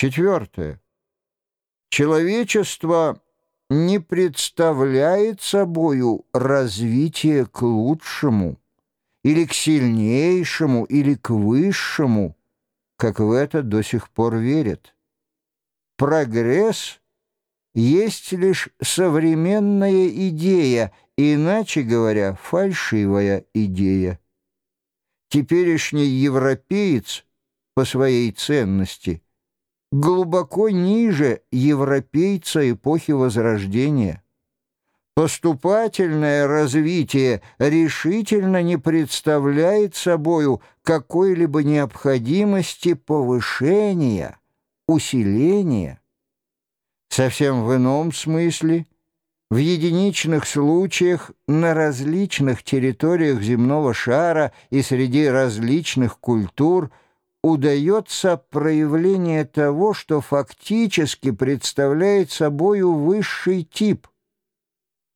Четвертое. Человечество не представляет собою развитие к лучшему, или к сильнейшему, или к высшему, как в это до сих пор верят. Прогресс есть лишь современная идея, иначе говоря, фальшивая идея. Теперешний европеец по своей ценности глубоко ниже европейца эпохи Возрождения. Поступательное развитие решительно не представляет собою какой-либо необходимости повышения, усиления. Совсем в ином смысле, в единичных случаях на различных территориях земного шара и среди различных культур удается проявление того, что фактически представляет собою высший тип,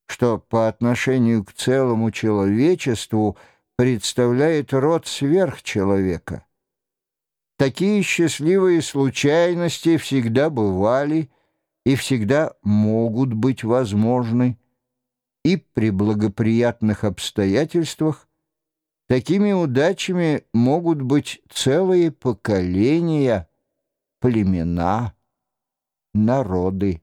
что по отношению к целому человечеству представляет род сверхчеловека. Такие счастливые случайности всегда бывали – и всегда могут быть возможны, и при благоприятных обстоятельствах такими удачами могут быть целые поколения, племена, народы.